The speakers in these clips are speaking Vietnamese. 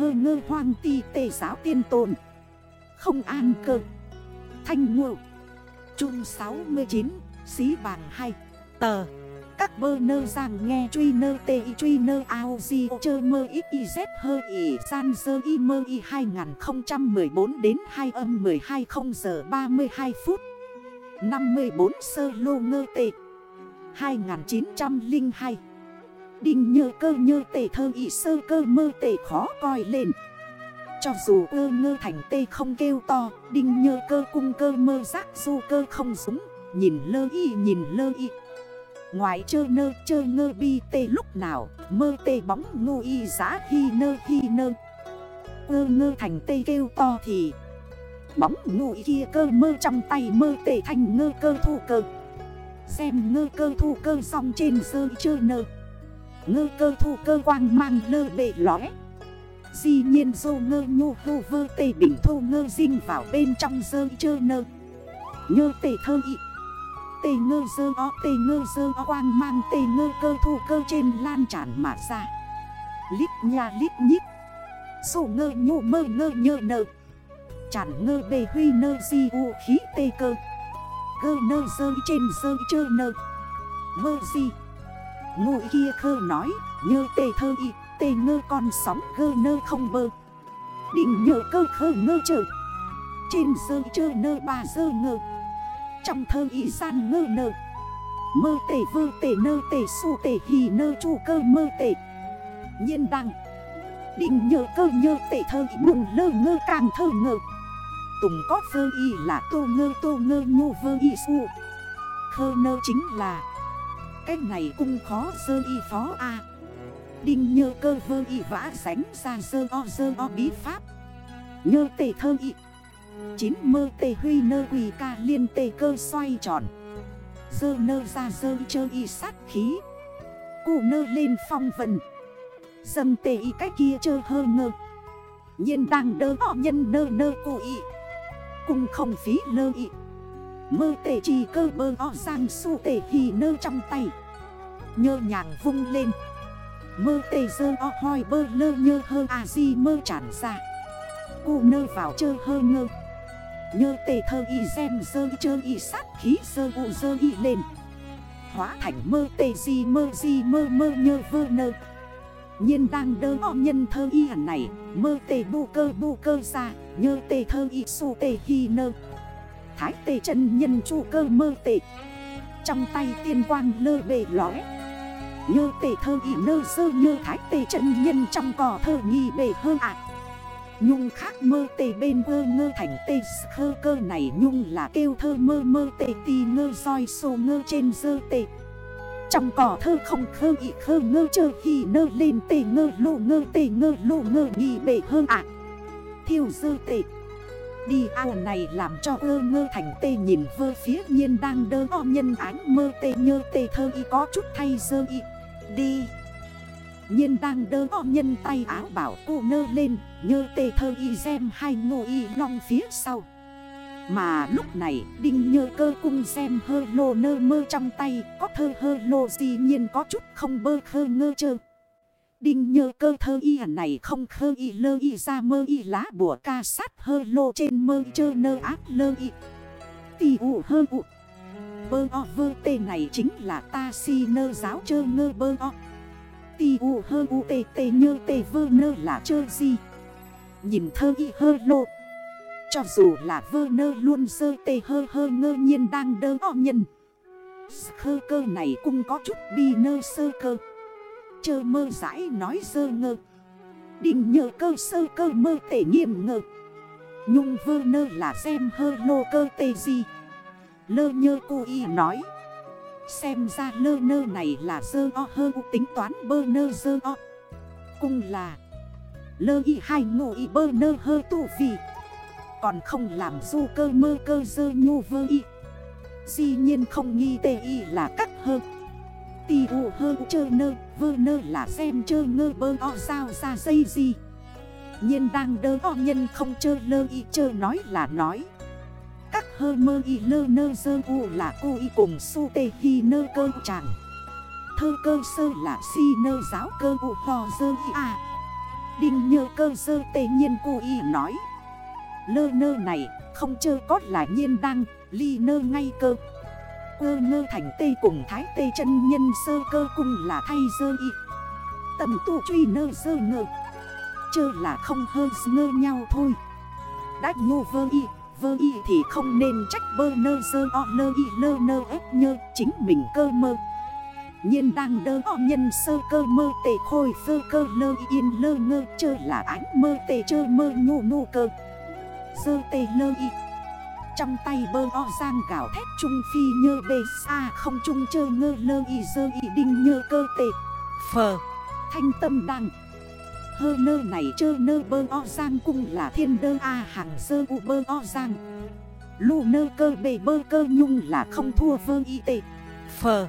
hơ ngơ hoang ti tề giáo tiên tồn. Không an cơ. Thanh ngộ. Trung 69 Xí bảng 2 Tờ. Các bơ nơ giang nghe truy nơ tê y truy nơ ao di chơ mơ ít y z hơ y san dơ y mơ y 2014 đến 2 âm 12 0 giờ 32 phút. 54 sơ lô ngơ tệ 2902 Đinh nhơ cơ nhơ tệ thơ y sơ cơ mơ tệ khó coi lên. Cho dù ơ ngơ thành tê không kêu to, Đinh nhơ cơ cung cơ mơ giác du cơ không súng Nhìn lơ y, nhìn lơ y. Ngoài chơ nơ, chơ ngơ bi tê lúc nào, Mơ tê bóng ngu y giá hi nơ hi nơ. Ơ ngơ thành tê kêu to thì, Bóng ngu y kia cơ mơ trong tay mơ tê thành ngơ cơ thu cơ. Xem ngơ cơ thu cơ xong trên sơ chơ nơ ngư cơ thu cơ quang mang lơ bệ lóe Di nhiên dô ngơ nhu hô vơ tê bình thô ngơ dinh vào bên trong dơ chơ nơ. Nhơ tê thơ ị, Tê ngơ dơ o tê ngơ dơ o quang mang tê ngơ cơ thu cơ trên lan tràn mà ra. Lít nha lít nhít. Sổ ngơ nhô mơ ngơ nhơ nơ. Chản ngơ bề huy nơ di u khí tê cơ. Cơ nơ dơ trên dơ chơ nơ. Mơ di. Ngụy kia khơ nói như tê thơ y, Tê ngơ con sóng gơ nơ không bơ. Định nhờ cơ khơ ngơ chờ Trên sơ chơ nơ bà sơ ngơ. Trong thơ y san ngơ nơ. Mơ tể vơ tể nơ tể su tể hì nơ chu cơ mơ tể Nhiên đăng. Định nhờ cơ nhơ tể thơ y bụng lơ ngơ càng thơ ngơ. Tùng có vơ y là tô ngơ tô ngơ nhô vơ y su. Khơ nơ chính là cái này cung khó sơ y phó A. Đinh nhơ cơ vơ y vã sánh ra sơ o sơ o bí pháp. Nhơ tề thơ y. Chín mơ tề huy nơ quỳ ca liên tề cơ xoay tròn. Dơ nơ ra dơ chơ y sát khí. Cụ nơ lên phong vần Dâm tề y cách kia chơ hơ ngơ. Nhiên đang đơ họ nhân nơ nơ cụ y. Cùng không phí lơ y. Mơ tề trì cơ bơ o sang su tề hì nơ trong tay. Nhơ nhàng vung lên. Mơ tề dơ o hoi bơ lơ nhơ hơ à di mơ tràn ra. Cụ nơ vào chơ hơ ngơ. Nhơ tề thơ y xem dơ chơ y sát khí sơ u dơ y lên. Hóa thành mơ tề di mơ di mơ mơ nhơ vơ nơ. Nhiên đang đơ o nhân thơ y hẳn này, Mơ tề bu cơ bu cơ ra, Nhơ tề thơ y su tề hi nơ. Thái tề chân nhân chu cơ mơ tề Trong tay tiên quang lơ bề lói Nhơ tề thơ y nơ sơ nhơ thái tề chân nhân trong cỏ thơ nghi bề hơ ạ. Nhung khác mơ tề bên vơ ngơ thành tê khơ cơ này Nhung là kêu thơ mơ mơ tề tì ngơ soi sô ngơ trên dơ tề trong cỏ thơ không khơ ị khơ ngơ chơ khi nơ lên tề ngơ lô ngơ tề ngơ lô ngơ nghi bể hơn ạ. Thiêu dơ tề Đi ao này làm cho ơ ngơ thành tê nhìn vơ phía nhiên đang đơ o nhân ánh mơ tê nhơ tê thơ y có chút thay dơ y. Đi. Nhiên đang đơ o nhân tay áo bảo cô nơ lên, Nhơ tê thơ y xem hai ngô y long phía sau. Mà lúc này, đinh nhơ cơ cung xem hơ lô nơ mơ trong tay, Có thơ hơ lô gì nhiên có chút không bơ khơ ngơ chơ. Đinh nhơ cơ thơ y này không khơ y lơ y ra mơ y lá bùa ca sát hơ lô trên mơ chơ nơ ác lơ y. Tì ụ hơ ụ. Bơ o vơ tê này chính là ta si nơ giáo chơ ngơ bơ o. Tì ụ hơ ụ tê tê nhơ tê vơ nơ là chơ gì Nhìn thơ y hơ lô. Cho dù là vơ nơ luôn sơ tê hơ hơ ngơ nhiên đang đơ o nhân. Khơ cơ này cũng có chút bi nơ sơ cơ. Chơ mơ giải nói sơ ngơ. Định nhờ cơ sơ cơ mơ tể nghiêm ngơ Nhung vơ nơ là xem hơ lô cơ tê gì Lơ nhơ cô y nói. Xem ra lơ nơ này là sơ o hơ tính toán bơ nơ sơ o. Cung là, Lơ y hai ngộ y bơ nơ hơ tu vì. Còn không làm du cơ mơ cơ dơ nhu vơ y. Dĩ nhiên không nghi tê y là cắt hơ. Tì u hơ chơ nơ. Vơ nơ là xem chơ ngơ bơ o sao ra dây gì. Nhiên đang đơ o nhân không chơ lơ y chơ nói là nói. Các hơ mơ y lơ nơ dơ u là cô y cùng su tê hi nơ cơ chàng. Thơ cơ sơ là si nơ giáo cơ u hò dơ y à Đinh nhơ cơ sơ tê nhiên cô y nói. Lơ nơ này không chơ có là nhiên đang, Ly nơ ngay cơ. Ơ ngơ thành tê cùng thái tê chân nhân sơ cơ cung là thay dơ y. Tầm tu truy nơ sơ ngơ. Chơ là không hơ ngơ nhau thôi. Đách nhô vơ y Vơ y thì không nên trách bơ nơ sơ o lơ y lơ nơ ép nhơ, Chính mình cơ mơ. Nhiên đang đơ o nhân sơ cơ mơ tề khôi sơ cơ lơ yên lơ ngơ, Chơ là ánh mơ tề chơ mơ nhô nô cơ. Sơ tề lơ y trong tay bơ o giang gạo thép trung phi nhơ bê xa không trung chơ ngơ lơ y dơ y đinh nhơ cơ tệ. Phờ. Thanh tâm đăng Hơ nơ này chơ nơ bơ o giang cung là thiên đơ a hàng dơ u bơ o giang. Lù nơ cơ bề bơ cơ nhung là không thua vơ y tệ. Phờ.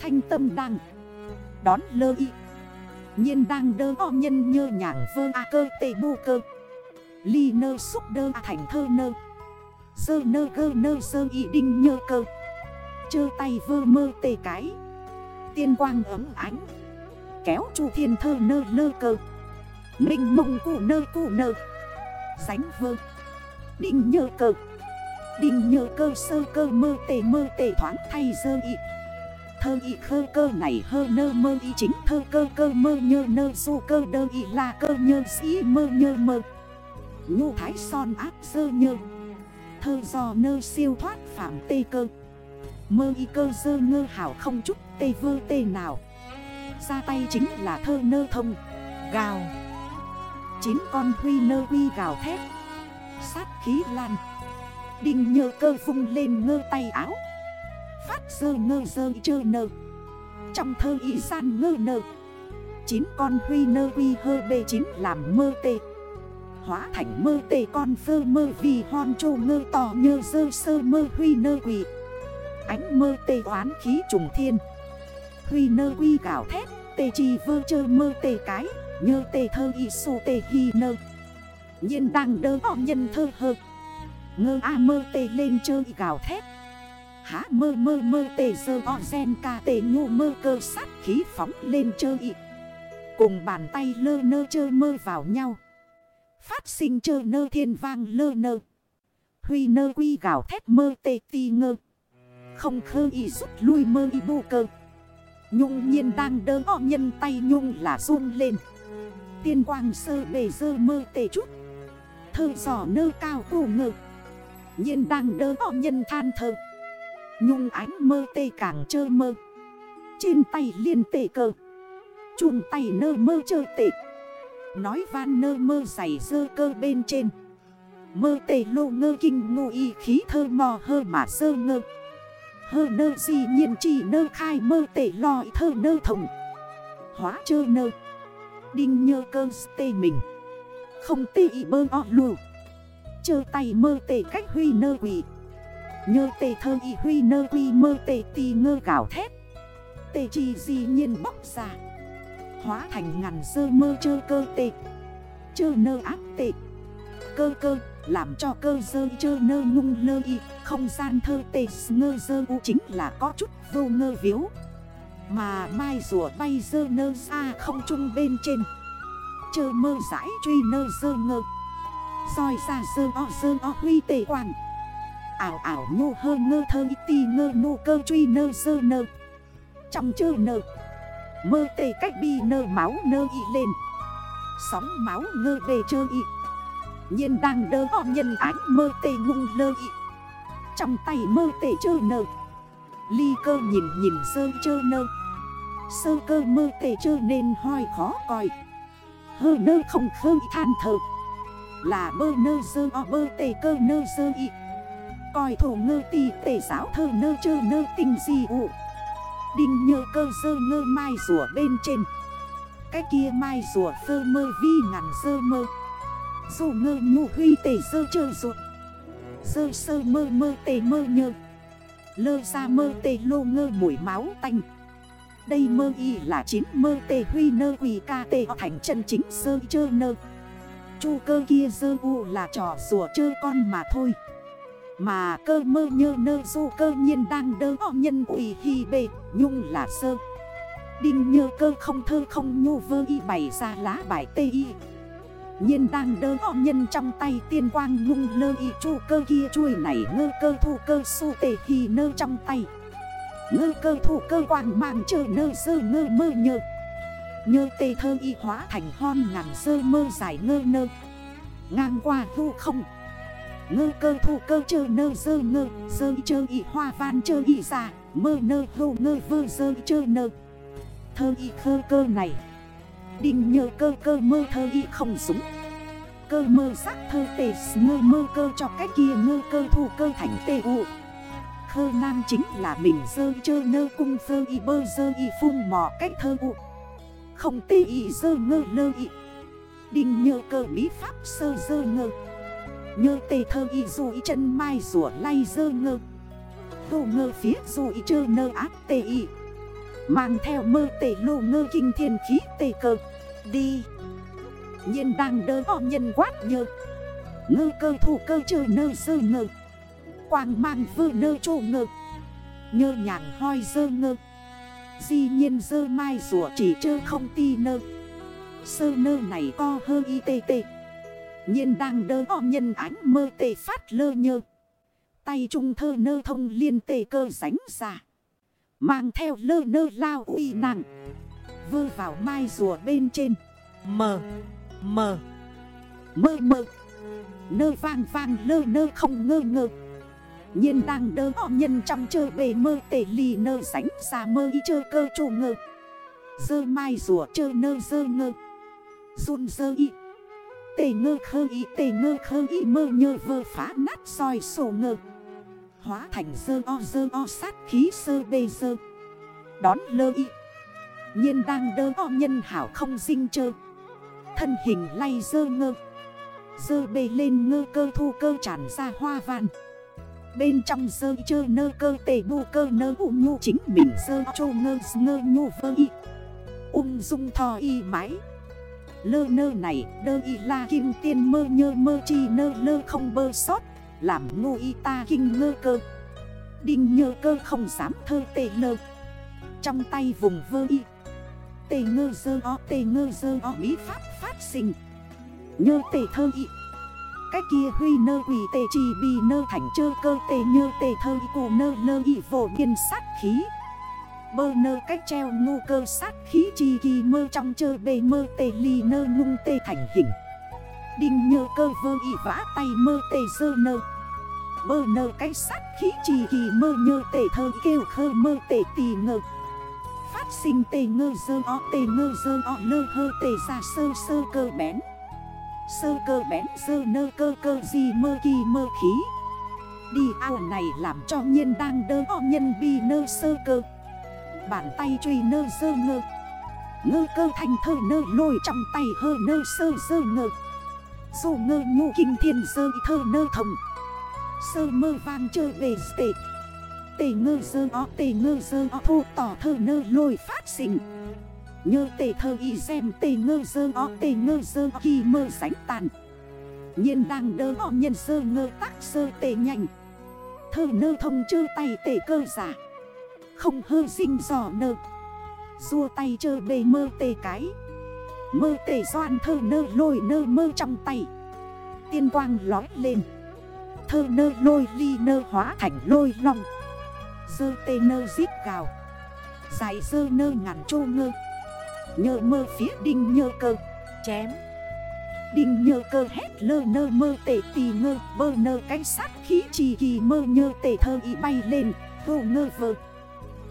Thanh tâm đăng Đón lơ y. Nhiên đang đơ o nhân nhơ nhàng vơ a cơ tê bu cơ. Ly nơ xúc đơ thành thơ nơ Sơ nơ gơ nơ sơ y đinh nhơ cơ. Chơ tay vơ mơ tê cái. Tiên quang ấm ánh. Kéo chu thiên thơ nơ nơ cơ. Minh mông cụ nơ cụ nơ. Sánh vơ. Đinh nhơ cơ. Đinh nhơ cơ sơ cơ mơ tê mơ tê thoáng thay sơ y. Thơ y khơ cơ này hơ nơ mơ y chính thơ cơ cơ mơ nhơ nơ su cơ đơ y là cơ nhơ sĩ mơ nhơ mơ. Nhu thái son áp sơ nhơ thơ do nơ siêu thoát phạm tê cơ. Mơ y cơ dơ ngơ hảo không chút tê vơ tê nào. Ra tay chính là thơ nơ thông. Gào. Chín con huy nơ huy gào thét. Sát khí lan. Đinh nhơ cơ vung lên ngơ tay áo. Phát dơ ngơ dơ chơ nơ. Trong thơ y san ngơ nơ. Chín con huy nơ huy hơ bê chín làm mơ tê. Hóa thành mơ tê con phơ mơ vì hon trô ngơ tò nhơ dơ sơ mơ huy nơ quỷ Ánh mơ tê oán khí trùng thiên. Huy nơ quy gạo thét, Tê chi vơ chơ mơ tê cái, Nhơ tê thơ y sô tê hi nơ. Nhiên đang đơ o nhân thơ hơ. Ngơ a mơ tê lên chơi gạo thét. Há mơ mơ mơ tê dơ o gen ca tê nhô mơ cơ sát khí phóng lên chơi Cùng bàn tay lơ nơ chơ mơ vào nhau. Phát sinh chơ nơ thiên vang lơ nơ. Huy nơ quy gạo thép mơ tê ti ngơ. Không khơ y rút lui mơ y bô cơ. Nhung nhiên đang đơ o nhân tay nhung là run lên. Tiên quang sơ bề dơ mơ tê chút. Thơ giỏ nơ cao cổ ngơ. Nhiên đang đơ o nhân than thơ. Nhung ánh mơ tê càng chơ mơ. Trên tay liên tê cơ. Chùm tay nơ mơ chơ tê Nói van nơ mơ giày dơ cơ bên trên. Mơ tê lô ngơ kinh ngô y khí thơ mò hơ mà sơ ngơ. Hơ nơ gì nhiên chỉ nơ khai mơ tê lòi thơ nơ thồng. Hóa chơ nơ. Đinh nhơ cơ tê mình. Không tê y bơ o lù. Chơ tay mơ tê cách huy nơ quỷ Nhơ tê thơ y huy nơ quy mơ tê tì ngơ gạo thét. Tê chi gì nhiên bóc ra. Hóa thành ngàn dơ mơ chơ cơ tệ Chơ nơ áp tệ Cơ cơ, làm cho cơ dơ chơ nơ ngung lơ y, Không gian thơ tị ngơ dơ u chính là có chút vô ngơ viếu Mà mai rùa bay dơ nơ xa không trung bên trên. Chơ mơ giải truy nơ dơ ngơ. Soi ra dơ o dơ o huy tệ quản Ảo ảo nhô hơ ngơ thơ y ti ngơ nô cơ truy nơ dơ nơ. Trong chơ nơ Mơ tê cách bi nơ máu nơ y lên. Sóng máu ngơ bề chơ y. Nhiên đang đơ o nhân ánh mơ tê ngung lơ y. Trong tay mơ tê chơ nơ. Ly cơ nhìn nhìn sơ chơ nơ. Sơ cơ mơ tê chơ nên hoi khó coi Hơ nơ không khơ than thở Là bơ nơ sơ o bơ tê cơ nơ sơ y. Coi thổ ngơ tì tê giáo thơ nơ chơ nơ tình gì ụ Đinh nhơ cơ sơ ngơ mai rùa bên trên. Cái kia mai rùa sơ mơ vi ngàn sơ mơ. Dù ngơ nhu huy tể sơ chơ ruột. Sơ sơ mơ mơ tề mơ nhơ. Lơ ra mơ tề lô ngơ mũi máu tanh. Đây mơ y là chín mơ tề huy nơ quỳ ca tề thành chân chính sơ chơ nơ. Chu cơ kia sơ u là trò rùa chơ con mà thôi mà cơ mơ như nơ du cơ nhiên đang đơ o nhân quỷ hi bề Nhung là sơ. Đinh nhơ cơ không thơ không nhu vơ y bày ra lá bài tê y. Nhiên đang đơ o nhân trong tay tiên quang ngung nơ y chu cơ kia chui này ngơ cơ thu cơ su tề hi nơ trong tay. Ngơ cơ thủ cơ quang mang chờ nơ sơ ngơ mơ nhơ. Nhơ tê thơ y hóa thành hon ngàn sơ mơ dài ngơ nơ. Ngang qua thu không Ngơ cơ thủ cơ chơ nơ dơ ngơ Sơ chơ y hoa van chơ y ra Mơ nơ hô ngơ vơ sơ chơ nơ. Thơ y khơ cơ này Đình nhờ cơ cơ mơ thơ y không súng Cơ mơ sắc thơ tề ngơ mơ cơ cho cái kia ngơ cơ thủ cơ thành tê ụ Khơ nam chính là mình dơ chơ nơ cung dơ y bơ dơ y phung mò cách thơ ụ Không tê y dơ ngơ lơ y. Đình nhờ cơ bí pháp sơ dơ ngơ. Nhơ tê thơ y dù y chân mai rủa lay dơ ngơ. Hồ ngơ phía dù y chơ nơ áp tê y. Mang theo mơ tê lô ngơ kinh thiên khí tê cơ. Đi. Nhiên đang đơ o nhân quát nhơ. Ngơ cơ thủ cơ chơ nơ dơ ngơ. Quang mang vơ nơ trô ngơ. Nhơ nhàng hoi dơ ngơ. Di nhiên dơ mai rủa chỉ chơ không ti nơ. Sơ nơ này co hơ y tê tê nhiên đang đơ o nhân ánh mơ tề phát lơ nhơ. Tay trung thơ nơ thông liên tề cơ ránh ra. Mang theo lơ nơ lao uy nặng Vơ vào mai rùa bên trên. Mờ Mờ. Mơ mơ. Nơ vang vang lơ nơ không ngơ ngơ. Nhiên đang đơ o nhân trong chơ bề mơ tề lì nơ sánh xa mơ y chơ cơ chủ ngơ. Dơ mai rùa chơ nơ dơ ngơ. Run dơ y. Tề ngơ khơ y tề ngơ khơ y, mơ nhơ vơ phá nát soi sổ ngơ. Hóa thành dơ o dơ o, sát khí sơ bê dơ. Đón lơ y. Nhiên đang đơ o, nhân hảo không dinh chơ. Thân hình lay dơ ngơ. Dơ bê lên ngơ, cơ thu cơ tràn ra hoa vàn Bên trong sơ chơ nơ, cơ tề bu, cơ nơ u nhu. Chính mình sơ chô ngơ ngơ nhu vơ y. Ung dung thò y mái Lơ nơ này, đơ y la kim tiên mơ nhơ mơ chi nơ lơ không bơ sót, Làm ngu y ta kinh ngơ cơ. Đinh nhơ cơ không dám thơ tề lơ Trong tay vùng vơ y Tề ngơ dơ o tề ngơ dơ o bí pháp phát sinh. Nhơ tề thơ y, cái kia huy nơ quỷ tê chỉ bì nơ, thành chơ cơ tê nhơ tê thơ y cụ nơ lơ y, vô biên sát khí. Bơ nơ cách treo ngu cơ sát khí chi kỳ mơ trong chơ bề mơ tê ly nơ ngung tê thành hình. Đinh nhơ cơ vơ y vã tay mơ tê sơ nơ. Bơ nơ cách sát khí chi kỳ mơ nhơ tê thơ kêu khơ mơ tê tì ngơ. Phát sinh tê ngơ dơ o tê ngơ dơ o nơ hơ tê ra sơ sơ cơ bén. Sơ cơ bén sơ nơ cơ cơ gì mơ kỳ mơ khí. Đi ao này làm cho nhiên đang đơ o nhân bi nơ sơ cơ. Bàn tay truy nơ sơ ngơ. Ngơ cơ thành thơ nơ lôi trong tay hơ nơ sơ sơ ngơ. Dù ngơ nhu kinh thiên sơ thơ nơ thông Sơ mơ vang chơi về tệ Tề ngơ sơ o, tề ngơ sơ o, thu tỏ thơ nơ lôi phát sinh. Nhơ tề thơ y xem tề ngơ dơ o, tề ngơ dơ kỳ mơ sánh tàn. Nhiên đang đơ o nhân sơ ngơ tắc sơ tề nhanh. Thơ nơ thông chơ tay tề cơ giả. Không hư sinh giò nơ Rua tay chơ bề mơ tề cái. Mơ tề doan thơ nơ lôi nơ mơ trong tay. Tiên quang lói lên. Thơ nơ lôi ly nơ hóa thành lôi long. Dơ tê nơ giết gào. Dài dơ nơ ngàn trô ngơ. Nhơ mơ phía đinh nhơ cơ. Chém. Đinh nhơ cơ hét lơ nơ mơ tệ tì ngơ. Bơ nơ cái sát khí trì kỳ mơ nhơ tệ thơ y bay lên. Vô ngơ vợt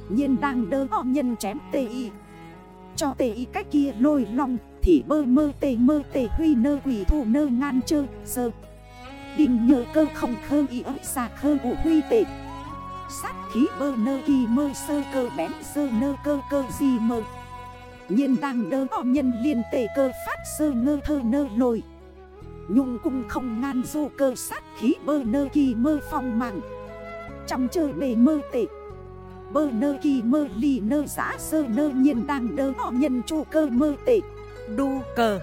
nhiên đang đơ o nhân chém tê y. Cho tê y cách kia lôi long, Thì bơ mơ tê mơ tê huy nơ quỷ thủ nơ ngan chơ, sơ. Đình nhờ cơ không khơ y ớt xa khơ ụ huy tệ Sát khí bơ nơ kỳ mơ, sơ cơ bén, sơ nơ cơ cơ gì mơ. Nhiên đang đơ o nhân liên tề cơ phát, sơ ngơ thơ nơ lồi. Nhung cung không ngan du cơ, sát khí bơ nơ kỳ mơ phong mạng Trong chơi bề mơ tệ Bơ nơ kỳ mơ ly nơ giã sơ nơ nhiên đang đơ họ nhân chu cơ mơ tệ. Đu cờ.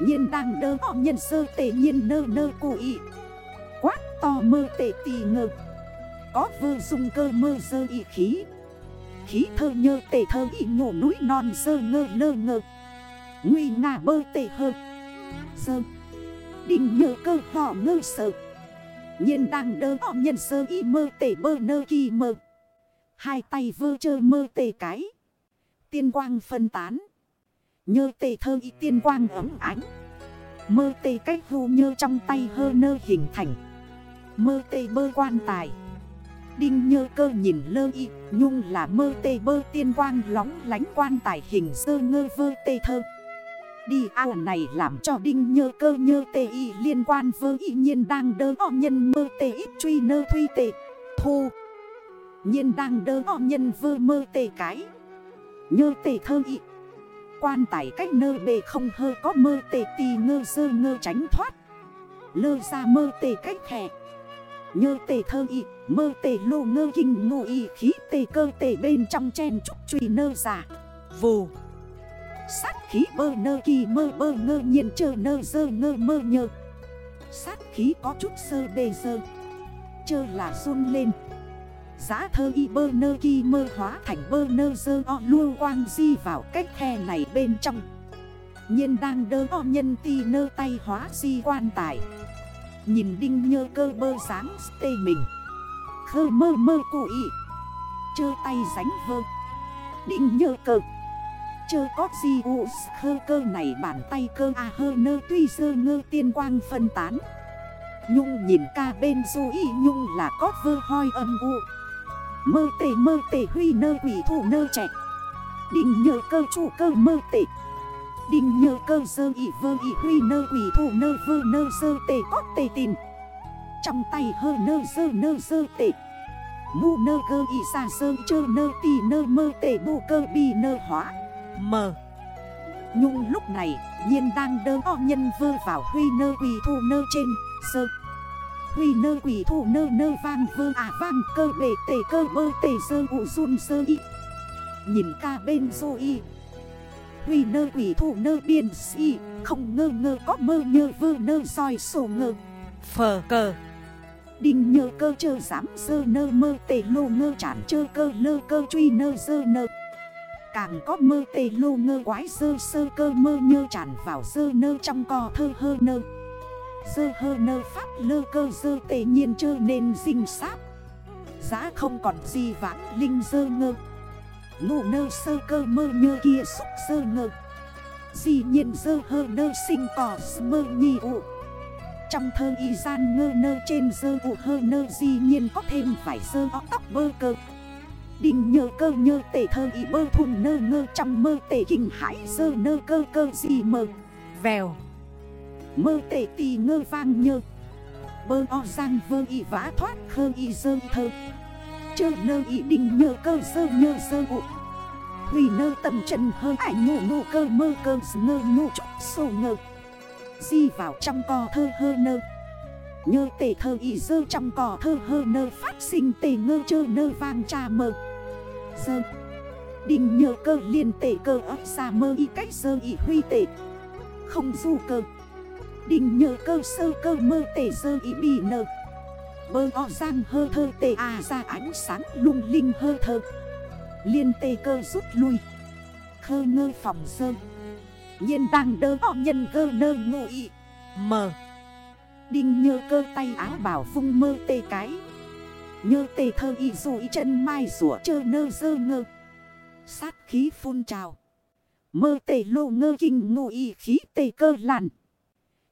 Nhiên đang đơ họ nhân sơ tệ nhiên nơ nơ cụ ị. Quát to mơ tệ tì ngờ. Có vơ dung cơ mơ dơ y khí. Khí thơ nhơ tệ thơ y nhổ núi non sơ ngơ lơ ngơ Nguy ngà bơ tệ hơ. Sơ đình nhờ cơ họ ngơ sợ. Nhiên đang đơ họ nhân sơ y mơ tể bơ nơ kỳ mơ. Hai tay vơ chơ mơ tề cái. Tiên quang phân tán. Nhơ tề thơ y tiên quang ấm ánh. Mơ tê cách hù nhơ trong tay hơ nơ hình thành. Mơ tê bơ quan tài. Đinh nhơ cơ nhìn lơ y, Nhung là mơ tê bơ tiên quang lóng lánh quan tài hình sơ ngơ vơ tê thơ. Đi ao này làm cho đinh nhơ cơ nhơ tê y liên quan vơ y nhiên đang đơ o nhân mơ tê ít truy nơ thuy tê. Thu Nhiên đang đơ o nhân vơ mơ tê cái. Nhơ tê thơ y. Quan tải cách nơ bề không hơ có mơ tê tì ngơ sơ ngơ tránh thoát. Lơ ra mơ tê cách khẻ Nhơ tê thơ y, Mơ tê lô ngơ kinh ngô y, khí tê cơ tê bên trong chen trúc truy nơ giả Vù. Sát khí bơ nơ kỳ mơ bơ ngơ nhiên chơ nơ dơ ngơ mơ nhơ. Sát khí có chút sơ bề dơ Chơ là run lên. Giá thơ y bơ nơ kỳ mơ hóa thành bơ nơ dơ o luôn quang di vào cách khe này bên trong. Nhiên đang đơ o nhân ti nơ tay hóa di quan tài. Nhìn đinh nhơ cơ bơ sáng tê mình. Khơ mơ mơ cụ ý Chơ tay ránh vơ. Đinh nhơ cơ. Chơ có gì u khơ cơ này bàn tay cơ à hơ nơ tuy sơ ngơ tiên quang phân tán. Nhung nhìn ca bên du y nhung là có vơ hoi âm u. Mơ tể mơ tể huy nơ, quỷ thủ nơ, trẻ. Định nhờ cơ, chủ cơ, mơ tể định nhờ cơ sơ ị vơ ị huy nơ, quỷ thủ nơ, vơ nơ sơ tể có tể tìm. Trong tay hơ nơ sơ nơ sơ tể Mu nơ cơ ị xa sơ chơ nơ, tì nơ, mơ tể bù cơ bì nơ, hóa. Mờ Nhung lúc này, nhiên đang đơ o, nhân vơ vào, huy nơ, quỷ thủ nơ, trên sơ Huy nơ quỷ thủ nơ nơ vang vơ à vang cơ bể tể cơ bơ tể sơ ụ run sơ y. Nhìn ca bên dô y. Huy nơ quỷ thủ nơ biên si Không ngơ ngơ có mơ nhơ vơ nơ soi sổ ngơ. Phờ cờ. Đinh nhơ cơ chơ dám sơ nơ mơ tể lô ngơ chản chơ cơ lơ cơ truy nơ sơ nơ. Càng có mơ tê lô ngơ quái sơ sơ cơ mơ nhơ tràn vào sơ nơ trong cò thơ hơ nơ Sơ hơ nơ pháp lơ cơ sơ tề nhiên chơ nên dinh sáp Giá không còn gì vãng linh sơ ngơ. Ngụ nơ sơ cơ mơ nhơ kia xúc sơ ngơ. Dì nhiên sơ hơ nơ sinh cỏ mơ nhi ụ. Trong thơ y gian ngơ nơ trên sơ ụ hơ nơ Dì nhiên có thêm phải sơ tóc bơ cơ. Đình nhơ cơ nhơ tể thơ y bơ thùng nơ ngơ trong mơ tể kinh hải sơ nơ cơ cơ gì mơ. Vèo. Mơ tệ tì ngơ vang nhơ. Bơ o giang vơ y vã thoát khơ y dơ thơ. Chơ nơ y đinh nhơ cơ sơ nhơ sơ ụ. Huy nơ tầm trần hơ ải ngủ ngủ cơ mơ cơ ngơ ngủ trúc sổ ngơ. Di vào trong cò thơ hơ nơ. Nhơ tể thơ y dơ trong cò thơ hơ nơ phát sinh tể ngơ chơ nơ vang trà mơ. Dơ. Đinh nhơ cơ liên tể cơ ấp xa mơ y cách sơ y huy tể Không du cơ đình nhờ cơ sơ cơ mơ tể sơ y bì nơ Bơ o giang hơ thơ tê à ra ánh sáng lung linh hơ thơ. Liên tê cơ rút lui. Khơ ngơ phòng sơ. Nhiên đang đơ o nhân cơ nơ ngụ ý. Mờ Đinh nhơ cơ tay áo bảo phung mơ tê cái. Nhơ tê thơ y rủi chân mai rủa chơ nơ dơ ngơ. Sát khí phun trào. Mơ tê lô ngơ kinh ngụ y khí tê cơ làn.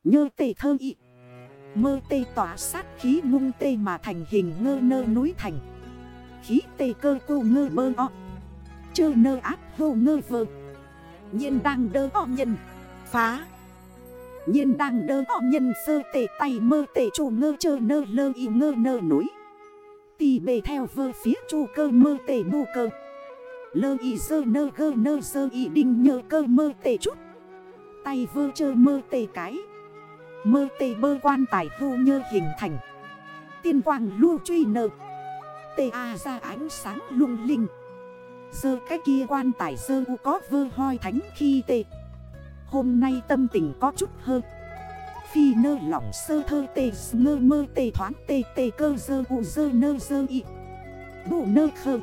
Nhơ tê thơ y. Mơ tê tỏa sát khí ngung tê mà thành hình ngơ nơ núi thành. Khí tê cơ cô ngơ bơ o. Chơ nơ áp hô ngơ vơ. Nhiên đang đơ o nhân. Phá. Nhiên đang đơ o nhân sơ tê tay mơ tê chủ ngơ chơ nơ lơ y ngơ nơ núi. Tì bề theo vơ phía chu cơ mơ tê bu cơ. Lơ y sơ nơ gơ nơ sơ y đinh nhơ cơ mơ tê chút. Tay vơ chơ mơ tê cái. Mơ tê bơ quan tài hô nhơ hình thành. Tiên quang lưu truy nợ. Tê a ra ánh sáng lung linh. Sơ cái kia quan tài sơ u có vơ hoi thánh khi tê. Hôm nay tâm tình có chút hơn Phi nơ lỏng sơ thơ tê, ngơ mơ tê thoáng tê tê cơ dơ u dơ nơ dơ y. Bụ nơ khơ.